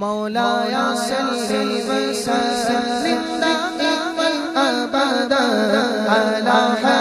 مولایا سلی وسلم زندہ ابدا علی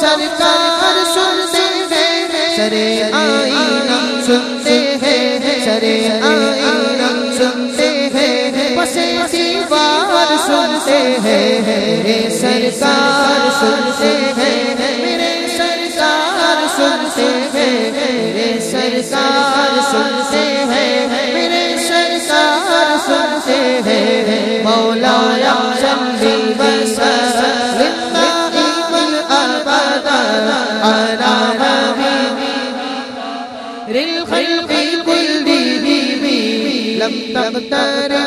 سرکار سنتے ہیں سرے آئینہ سنتے ہیں سرے آئینہ سنتے ہیں۔ پسے دیوار سنتے ہیں، میرے سرکار سنتے ہیں۔ میرے سرکار سنتے ہیں، میرے سرکار سنتے ہیں۔ میرے سرکار سنتے ہیں مولا یا شمبی بسر مختار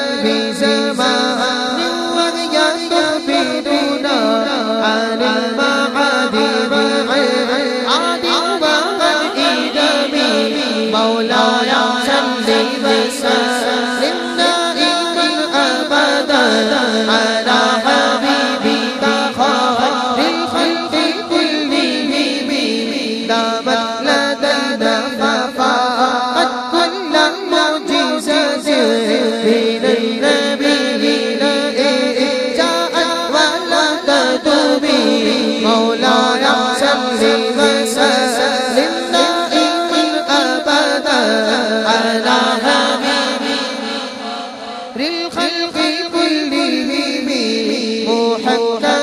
الخلق كلهم محمد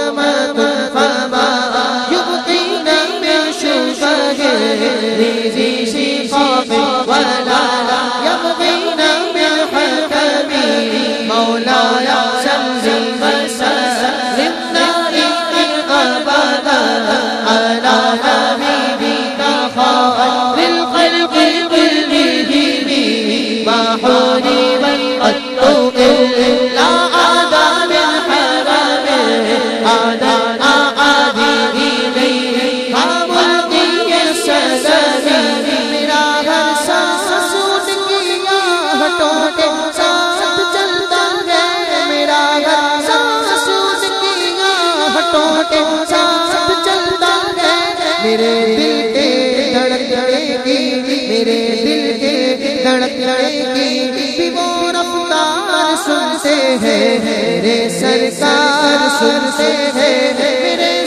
بھی وہ رفتار سنتے ہیں میرے سرکار سنتے ہیں میرے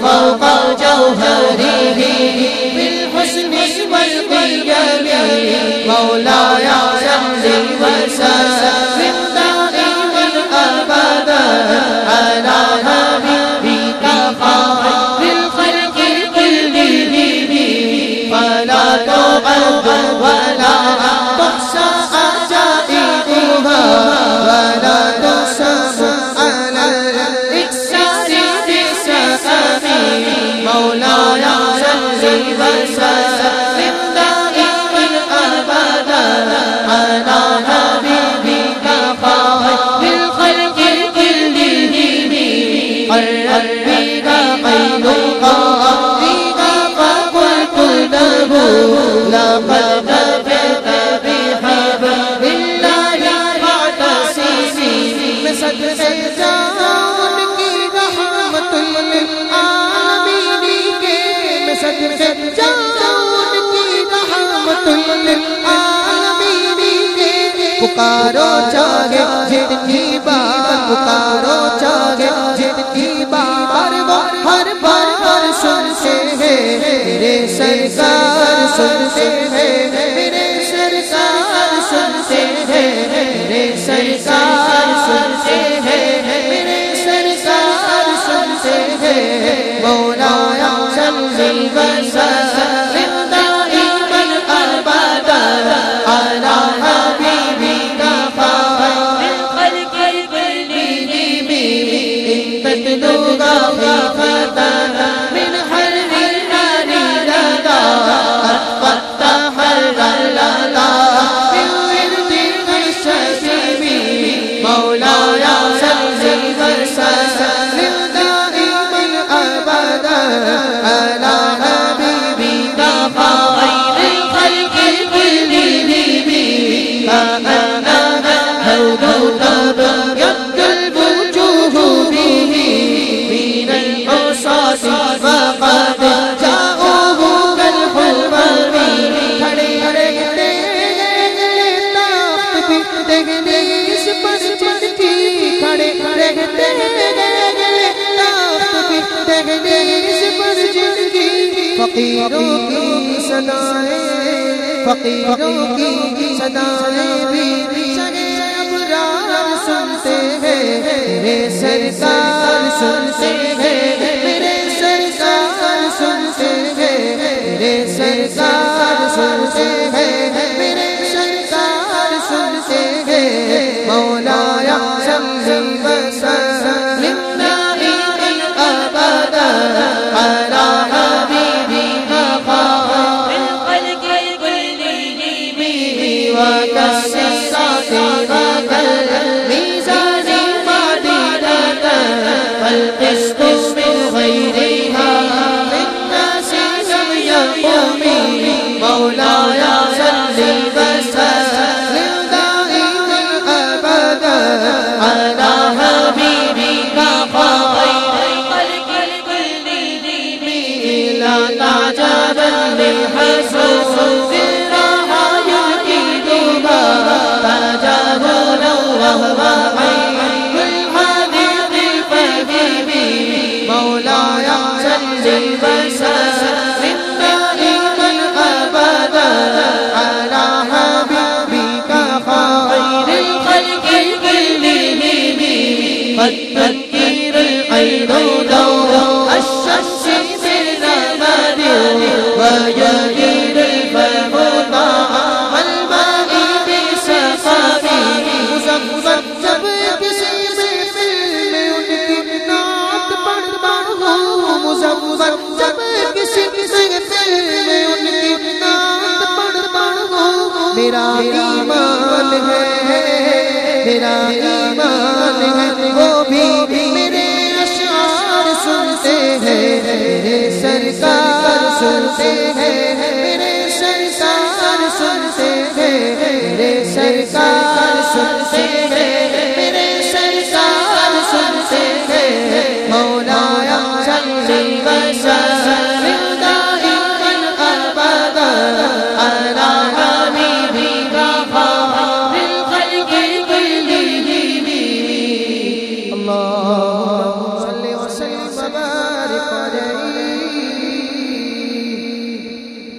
فوق جوہری بالحسن والبیلی مولایا شمز الوسر بالخلق الكل بالخلق الكل سلطان کی رحمت العالمین کے مسد سلطان کی رحمت العالمین کے پکارو چاہے جن کی بار پکارو چاہے جن کی بار وہ ہر بار سنتے ہیں میرے سرکار سنتے ہیں فقیروں کی سدائیں فقیروں کی سدائیں بھی شرار سنتے ہیں۔ میرے سرکار سنتے ہیں۔ میرے سرکار سنتے ہیں۔ میرے سرکار سنتے ہیں۔ Bye.